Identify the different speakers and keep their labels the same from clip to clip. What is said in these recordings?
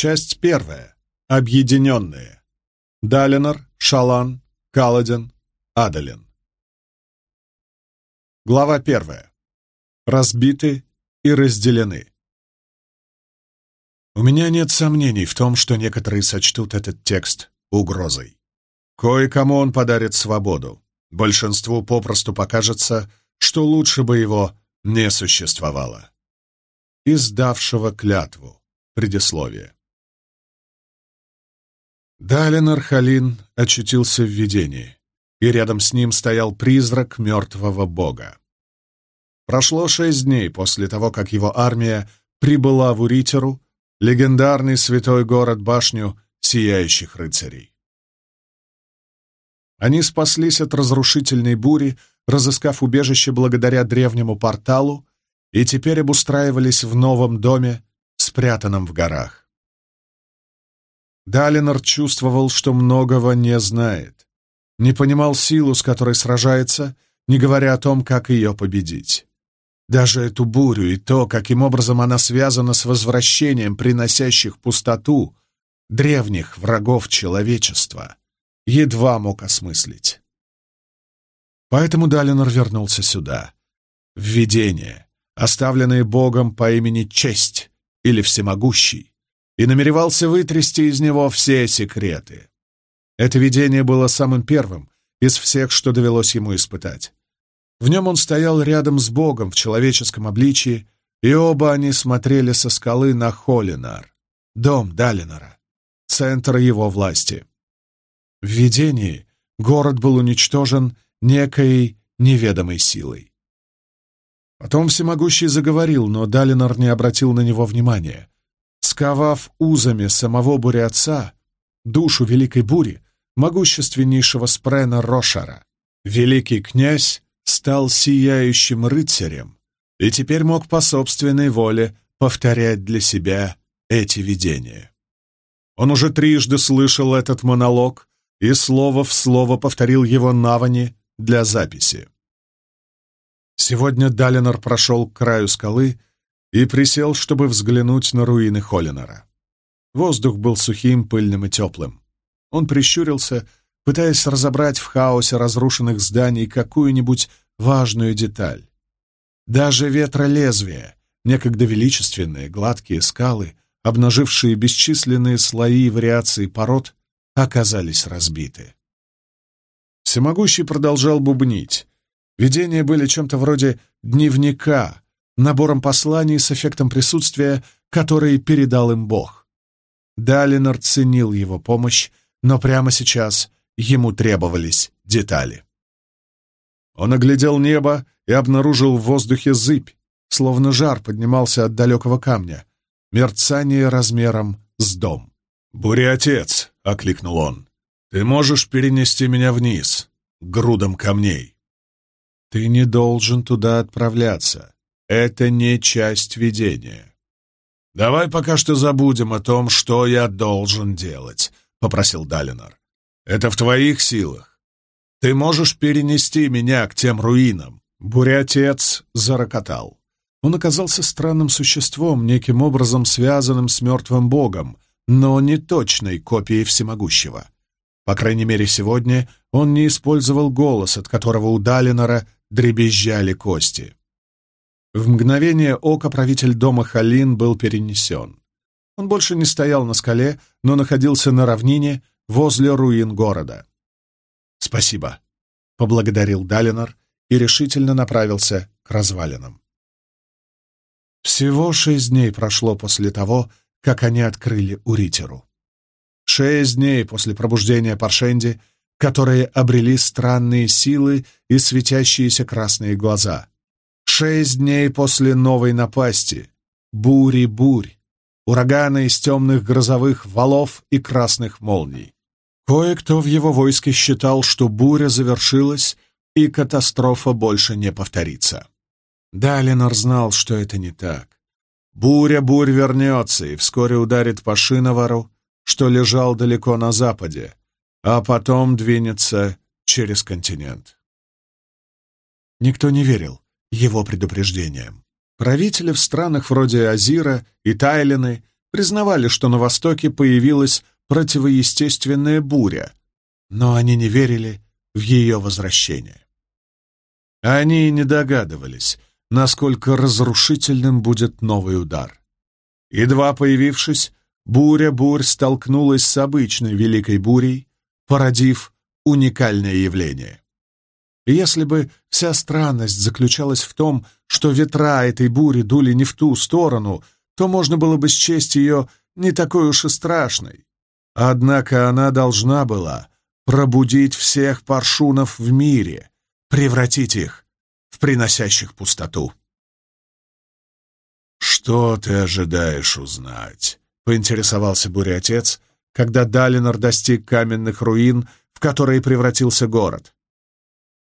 Speaker 1: Часть первая. Объединенные. Далинор, Шалан, Каладин, Адалин. Глава первая. Разбиты и разделены. У меня нет сомнений в том, что некоторые сочтут этот текст угрозой. Кое-кому он подарит свободу. Большинству попросту покажется, что лучше бы его не существовало. Издавшего клятву. Предисловие. Далин Архалин очутился в видении, и рядом с ним стоял призрак мертвого бога. Прошло шесть дней после того, как его армия прибыла в Уритеру, легендарный святой город-башню сияющих рыцарей. Они спаслись от разрушительной бури, разыскав убежище благодаря древнему порталу, и теперь обустраивались в новом доме, спрятанном в горах. Далинор чувствовал, что многого не знает, не понимал силу, с которой сражается, не говоря о том, как ее победить. Даже эту бурю и то, каким образом она связана с возвращением приносящих пустоту древних врагов человечества, едва мог осмыслить. Поэтому Далинор вернулся сюда, в видение, оставленное Богом по имени Честь или Всемогущий, и намеревался вытрясти из него все секреты. Это видение было самым первым из всех, что довелось ему испытать. В нем он стоял рядом с Богом в человеческом обличии, и оба они смотрели со скалы на Холинар, дом Далинора, центр его власти. В видении город был уничтожен некой неведомой силой. Потом всемогущий заговорил, но Далинор не обратил на него внимания. Сковав узами самого буря-отца, душу великой бури, могущественнейшего спрена Рошара, великий князь стал сияющим рыцарем и теперь мог по собственной воле повторять для себя эти видения. Он уже трижды слышал этот монолог и слово в слово повторил его Навани для записи. Сегодня Далинор прошел к краю скалы и присел, чтобы взглянуть на руины Холлинора. Воздух был сухим, пыльным и теплым. Он прищурился, пытаясь разобрать в хаосе разрушенных зданий какую-нибудь важную деталь. Даже ветролезвия, некогда величественные, гладкие скалы, обнажившие бесчисленные слои и вариации пород, оказались разбиты. Всемогущий продолжал бубнить. Видения были чем-то вроде дневника, набором посланий с эффектом присутствия, который передал им Бог. Далинор ценил его помощь, но прямо сейчас ему требовались детали. Он оглядел небо и обнаружил в воздухе зыбь, словно жар поднимался от далекого камня, мерцание размером с дом. «Буря-отец!» — окликнул он. «Ты можешь перенести меня вниз, грудом камней?» «Ты не должен туда отправляться. Это не часть видения». «Давай пока что забудем о том, что я должен делать», — попросил Далинор. «Это в твоих силах. Ты можешь перенести меня к тем руинам». Буря-отец зарокотал. Он оказался странным существом, неким образом связанным с мертвым богом, но не точной копией всемогущего. По крайней мере, сегодня он не использовал голос, от которого у Далинора дребезжали кости. В мгновение ока правитель дома Халин был перенесен. Он больше не стоял на скале, но находился на равнине возле руин города. «Спасибо», — поблагодарил Далинор и решительно направился к развалинам. Всего шесть дней прошло после того, как они открыли Уритеру. Шесть дней после пробуждения Паршенди, которые обрели странные силы и светящиеся красные глаза. Шесть дней после новой напасти, бури-бурь, урагана из темных грозовых валов и красных молний. Кое-кто в его войске считал, что буря завершилась и катастрофа больше не повторится. Далинор знал, что это не так. Буря-бурь вернется и вскоре ударит по Шиновару, что лежал далеко на западе, а потом двинется через континент. Никто не верил его предупреждениям. Правители в странах вроде Азира и Тайлины признавали, что на Востоке появилась противоестественная буря, но они не верили в ее возвращение. Они не догадывались, насколько разрушительным будет новый удар. Едва появившись, буря-бурь столкнулась с обычной великой бурей, породив уникальное явление. Если бы вся странность заключалась в том, что ветра этой бури дули не в ту сторону, то можно было бы счесть ее не такой уж и страшной. Однако она должна была пробудить всех паршунов в мире, превратить их в приносящих пустоту. «Что ты ожидаешь узнать?» — поинтересовался буря-отец, когда Далинор достиг каменных руин, в которые превратился город.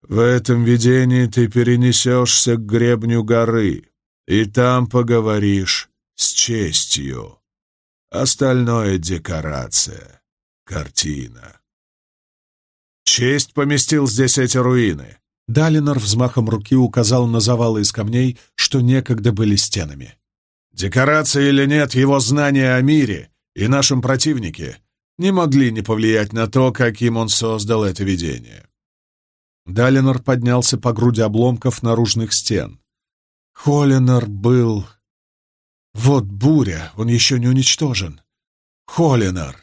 Speaker 1: «В этом видении ты перенесешься к гребню горы, и там поговоришь с честью. Остальное — декорация, картина». Честь поместил здесь эти руины. Далинор взмахом руки указал на завалы из камней, что некогда были стенами. Декорация или нет, его знания о мире и нашем противнике не могли не повлиять на то, каким он создал это видение. Далинор поднялся по груди обломков наружных стен. Холлинор был... Вот буря, он еще не уничтожен. Холлинор.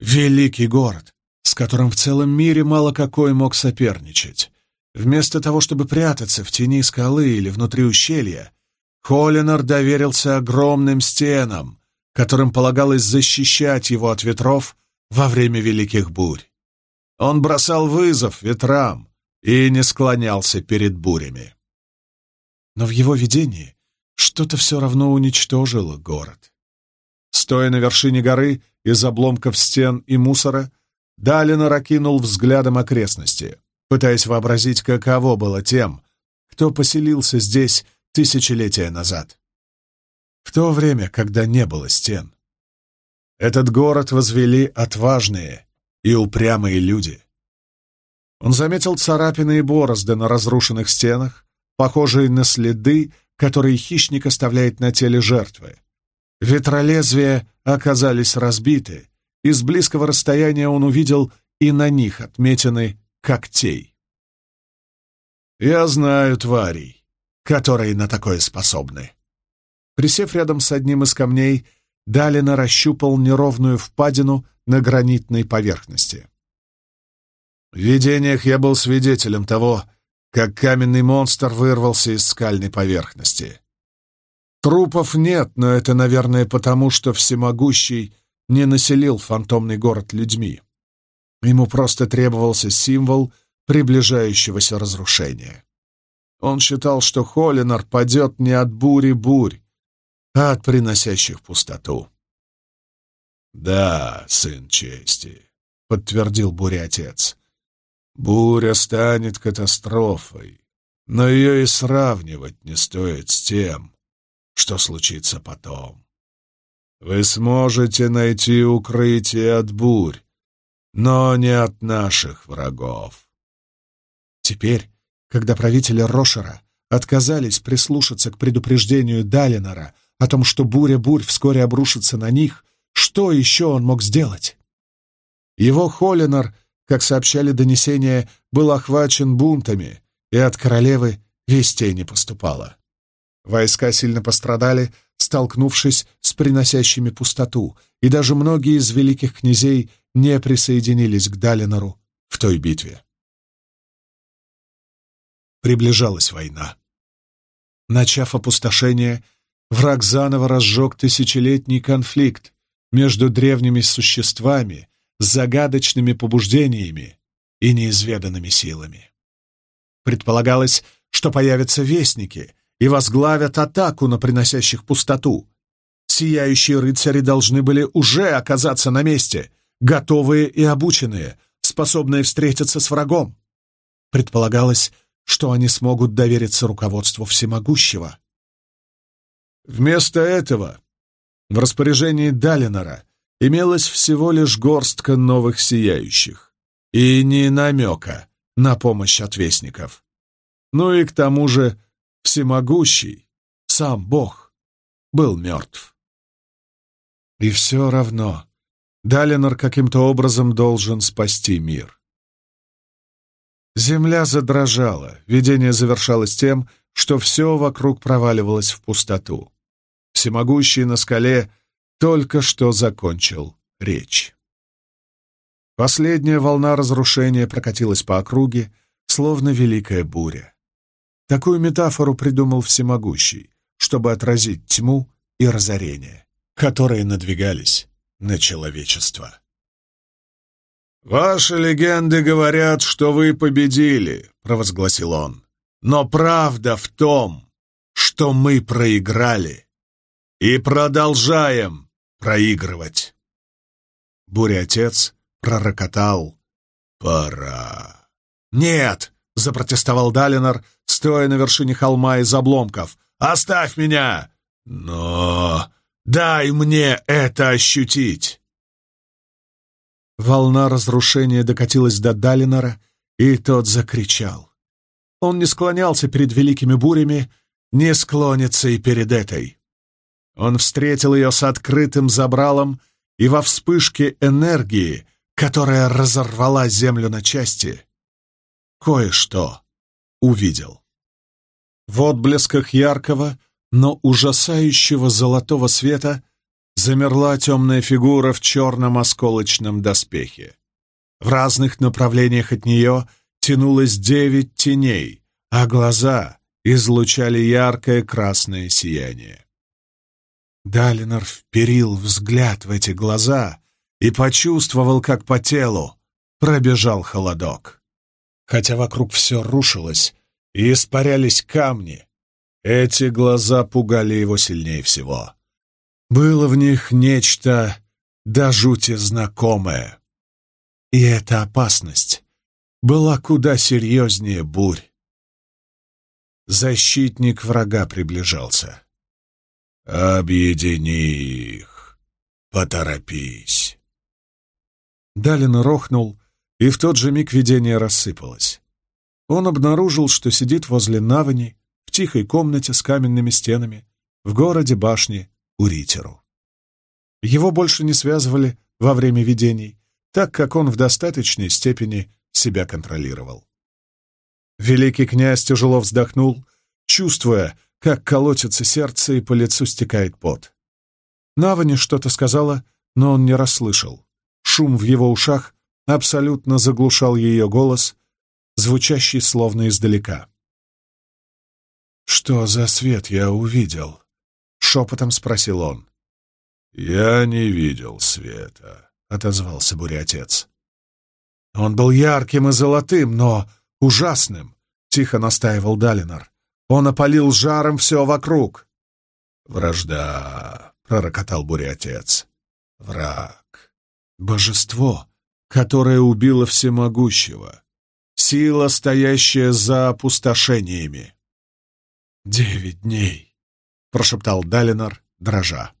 Speaker 1: Великий город, с которым в целом мире мало какой мог соперничать. Вместо того, чтобы прятаться в тени скалы или внутри ущелья, Холлинор доверился огромным стенам, которым полагалось защищать его от ветров во время великих бурь. Он бросал вызов ветрам и не склонялся перед бурями. Но в его видении что-то все равно уничтожило город. Стоя на вершине горы из обломков стен и мусора, Далинор окинул взглядом окрестности, пытаясь вообразить, каково было тем, кто поселился здесь тысячелетия назад. В то время, когда не было стен. Этот город возвели отважные и упрямые люди. Он заметил царапины и борозды на разрушенных стенах, похожие на следы, которые хищник оставляет на теле жертвы. Ветролезвия оказались разбиты, и с близкого расстояния он увидел и на них отметины когтей. «Я знаю тварей, которые на такое способны». Присев рядом с одним из камней, Далина расщупал неровную впадину на гранитной поверхности. В видениях я был свидетелем того, как каменный монстр вырвался из скальной поверхности. Трупов нет, но это, наверное, потому, что Всемогущий не населил фантомный город людьми. Ему просто требовался символ приближающегося разрушения. Он считал, что Холлинар падет не от бури бурь, а от приносящих пустоту. «Да, сын чести», — подтвердил буря-отец. «Буря станет катастрофой, но ее и сравнивать не стоит с тем, что случится потом. Вы сможете найти укрытие от бурь, но не от наших врагов.
Speaker 2: Теперь, когда правители Рошера отказались прислушаться к предупреждению Далинора о том, что буря-бурь вскоре обрушится на них, что еще он мог сделать? Его Холлинор, как сообщали донесения, был охвачен бунтами, и от королевы вестей не поступало. Войска сильно пострадали, столкнувшись с приносящими пустоту, и даже многие из великих князей не присоединились к Далинору в той битве. Приближалась война. Начав опустошение, враг заново разжег тысячелетний конфликт между древними существами, загадочными побуждениями и неизведанными силами. Предполагалось, что появятся вестники и возглавят атаку на приносящих пустоту. Сияющие рыцари должны были уже оказаться на месте, готовые и обученные, способные встретиться с врагом. Предполагалось, что они смогут довериться руководству всемогущего.
Speaker 1: Вместо этого в распоряжении Далинора имелась всего лишь горстка новых сияющих и ни намека на помощь отвесников. Ну и к тому же всемогущий, сам Бог, был мертв. И все равно Далинор каким-то образом должен спасти мир. Земля задрожала, видение завершалось тем, что все вокруг проваливалось в пустоту. Всемогущий на скале только что закончил речь. Последняя волна разрушения прокатилась по округе, словно великая буря. Такую метафору придумал Всемогущий, чтобы отразить тьму и разорение, которые надвигались на человечество. «Ваши легенды говорят, что вы победили», — провозгласил он. «Но правда в том, что мы проиграли и продолжаем проигрывать». Буря-отец пророкотал «Пора». «Нет!» — запротестовал Далинор, стоя на вершине холма из обломков. «Оставь меня!» «Но дай мне это ощутить!» Волна разрушения докатилась до Далинора, и тот закричал. Он не склонялся перед великими бурями, не склонится и перед этой. Он встретил ее с открытым забралом, и во вспышке энергии, которая разорвала землю на части, кое-что увидел. В отблесках яркого, но ужасающего золотого света замерла темная фигура в черном осколочном доспехе. В разных направлениях от нее тянулось девять теней, а глаза излучали яркое красное сияние. Далинор вперил взгляд в эти глаза и почувствовал, как по телу пробежал холодок. Хотя вокруг все рушилось и испарялись камни, эти глаза пугали его сильнее всего. Было в них нечто до жути знакомое. И эта опасность была куда серьезнее бурь. Защитник врага приближался. «Объедини их! Поторопись!» Далин рохнул, и в тот же миг видение рассыпалось. Он обнаружил, что сидит возле Навани в тихой комнате с каменными стенами, в городе башни Уритеру. Его больше не связывали во время видений, так как он в достаточной степени себя контролировал. Великий князь тяжело вздохнул, чувствуя, как колотится сердце и по лицу стекает пот. Навани что-то сказала, но он не расслышал. Шум в его ушах абсолютно заглушал ее голос, звучащий словно издалека. «Что за свет я увидел?» — шепотом спросил он. «Я не видел света», — отозвался буря-отец. «Он был ярким и золотым, но ужасным», — тихо настаивал Далинор. «Он опалил жаром все вокруг». «Вражда», — пророкотал буря-отец. «Враг. Божество, которое убило всемогущего. Сила, стоящая за опустошениями». «Девять дней», — прошептал Далинор, дрожа.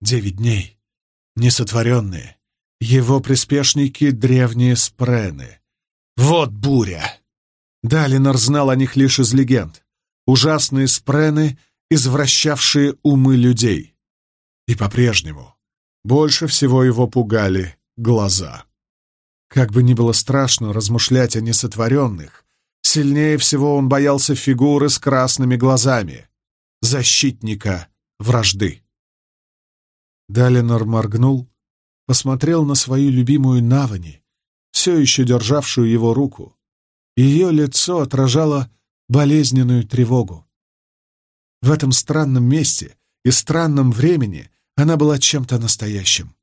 Speaker 1: «Девять дней, несотворенные, его приспешники — древние спрены. Вот буря!» Далинор знал о них лишь из легенд. Ужасные спрены, извращавшие умы людей. И по-прежнему больше всего его пугали глаза. Как бы ни было страшно размышлять о несотворенных, сильнее всего он боялся фигуры с красными глазами, защитника вражды. Далинор моргнул, посмотрел на свою любимую Навани, все еще державшую его руку. Ее лицо отражало болезненную тревогу. В этом странном месте и странном времени она была чем-то настоящим,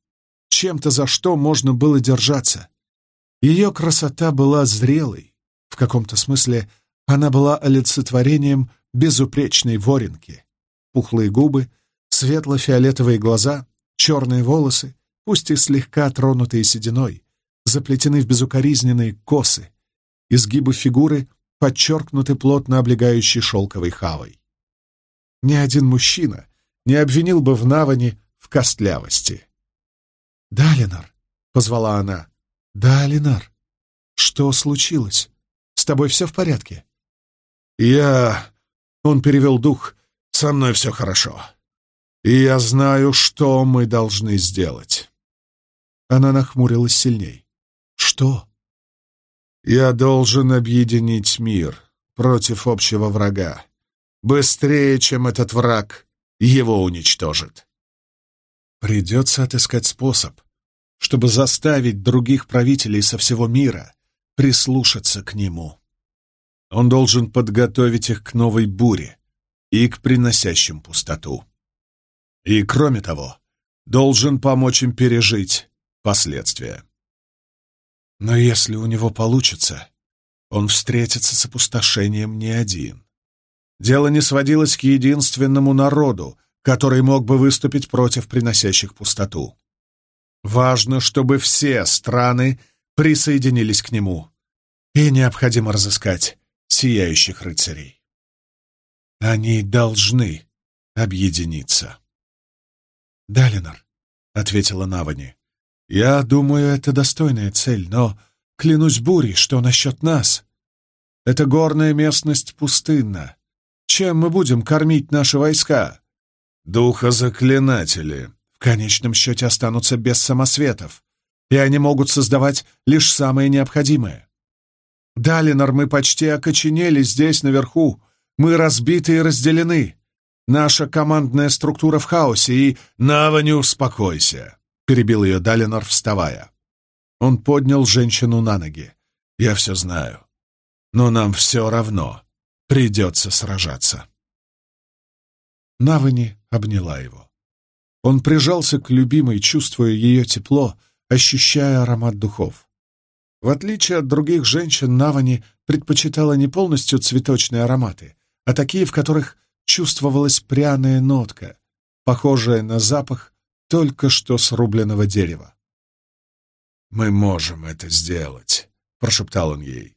Speaker 1: чем-то, за что можно было держаться. Ее красота была зрелой, в каком-то смысле она была олицетворением безупречной воренки. Пухлые губы, светло-фиолетовые глаза, черные волосы, пусть и слегка тронутые сединой, заплетены в безукоризненные косы. Изгибы фигуры подчеркнуты плотно облегающей шелковой хавой. Ни один мужчина не обвинил бы в Наване в костлявости. «Далинар!» — позвала она. «Далинар! Что случилось? С тобой все в порядке?»
Speaker 2: «Я...» — он перевел дух. «Со мной все хорошо.
Speaker 1: и я знаю, что мы должны сделать».
Speaker 2: Она нахмурилась сильней. «Что?»
Speaker 1: «Я должен объединить мир против общего врага. Быстрее, чем этот враг его уничтожит».
Speaker 2: Придется отыскать способ, чтобы заставить других правителей со всего мира прислушаться к нему. Он должен подготовить их к новой буре и к приносящим пустоту. И, кроме того, должен помочь им пережить последствия. Но если у него получится, он встретится с опустошением не один. Дело не сводилось к единственному народу, который мог бы выступить против приносящих пустоту. Важно, чтобы все страны присоединились к нему, и необходимо разыскать сияющих рыцарей. Они должны объединиться. «Далинор», — ответила Навани, — «я думаю, это достойная цель, но, клянусь бурей, что насчет нас? Эта горная местность пустынна. Чем мы будем кормить наши войска?»
Speaker 1: «Духозаклинатели»,
Speaker 2: в конечном счете останутся без самосветов, и они могут создавать лишь самое необходимое. Далинор, мы почти окоченели здесь, наверху. Мы разбиты и разделены. Наша командная структура в хаосе, и...
Speaker 1: «Нава, не успокойся!» — перебил ее Далинор, вставая.
Speaker 2: Он поднял женщину на ноги.
Speaker 1: «Я все знаю. Но нам все равно придется сражаться».
Speaker 2: Навани обняла его. Он прижался к любимой, чувствуя ее тепло, ощущая аромат духов. В отличие от других женщин, Навани предпочитала не полностью цветочные ароматы, а такие, в которых чувствовалась пряная нотка, похожая на запах только что срубленного дерева.
Speaker 1: «Мы можем это сделать», — прошептал он ей.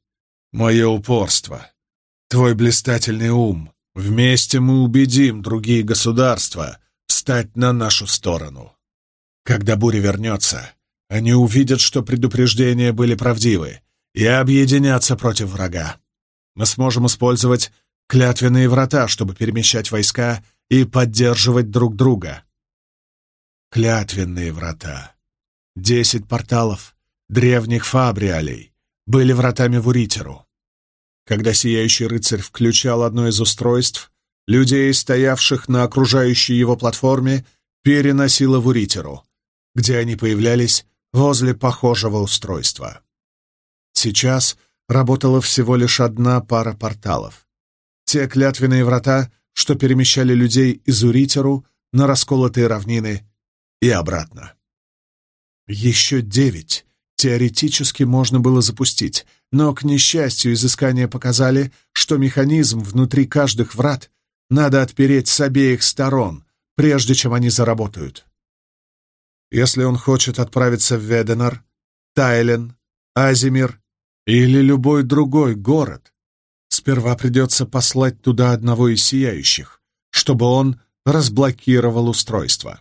Speaker 1: «Мое упорство, твой блистательный ум. Вместе мы убедим другие государства встать на нашу сторону. Когда буря вернется, они увидят, что предупреждения были правдивы, и объединятся против врага. Мы сможем использовать клятвенные врата, чтобы перемещать войска и поддерживать друг друга. Клятвенные врата. Десять порталов древних фабриалей были вратами в Уритеру. Когда Сияющий Рыцарь включал одно из устройств, людей, стоявших на окружающей его платформе, переносило в Уритеру, где они появлялись возле похожего устройства. Сейчас работала всего лишь одна пара порталов. Те клятвенные врата, что перемещали людей из Уритеру на расколотые равнины и обратно. Еще девять теоретически можно было запустить, но, к несчастью, изыскания показали, что механизм внутри каждых врат надо отпереть с обеих сторон, прежде чем они заработают. Если он хочет отправиться в Веденар, Тайлен, Азимир или любой другой город, сперва придется послать туда одного из сияющих, чтобы он разблокировал устройство.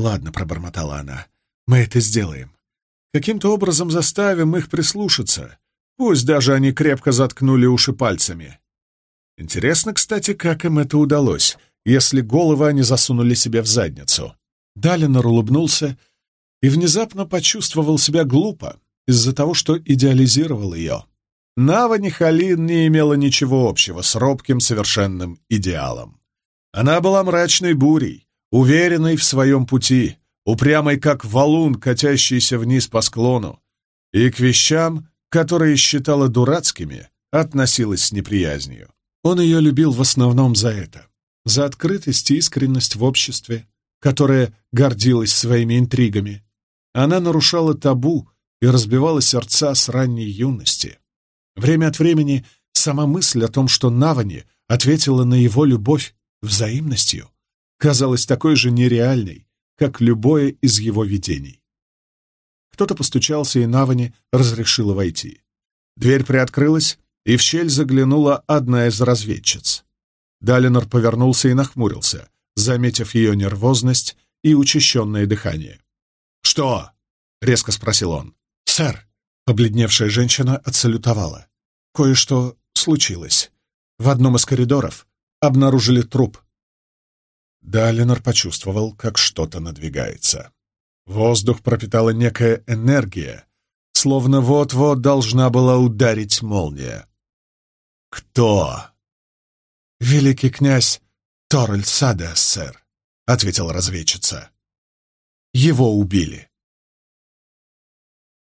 Speaker 1: «Ладно», — пробормотала она, — «мы это сделаем. Каким-то образом заставим их прислушаться, пусть даже они крепко заткнули уши пальцами. Интересно, кстати, как им это удалось, если головы они засунули себе в задницу. Далинор улыбнулся и внезапно почувствовал себя глупо из-за того, что идеализировал ее. Нава Нихалин не имела ничего общего с робким совершенным идеалом. Она была мрачной бурей, уверенной в своем пути, упрямой, как валун, катящийся вниз по склону, и к вещам, которые считала дурацкими, относилась с неприязнью. Он ее любил в основном за это, за открытость и искренность в обществе, которая гордилась своими интригами. Она нарушала табу и разбивала сердца с ранней юности. Время от времени сама мысль о том, что Навани ответила на его любовь взаимностью, казалась такой же нереальной, как любое из его видений. Кто-то постучался, и Навани разрешила войти. Дверь приоткрылась, и в щель заглянула одна из разведчиц. Далинор повернулся и нахмурился, заметив ее нервозность и учащенное дыхание. «Что?» — резко спросил он. «Сэр!» — побледневшая женщина отсалютовала. «Кое-что случилось. В одном из коридоров обнаружили труп». Далинор почувствовал, как что-то надвигается. Воздух пропитала некая энергия, словно вот-вот должна была ударить молния. «Кто?»
Speaker 2: «Великий князь Торрель Сада, сэр», — ответила разведчица. «Его убили».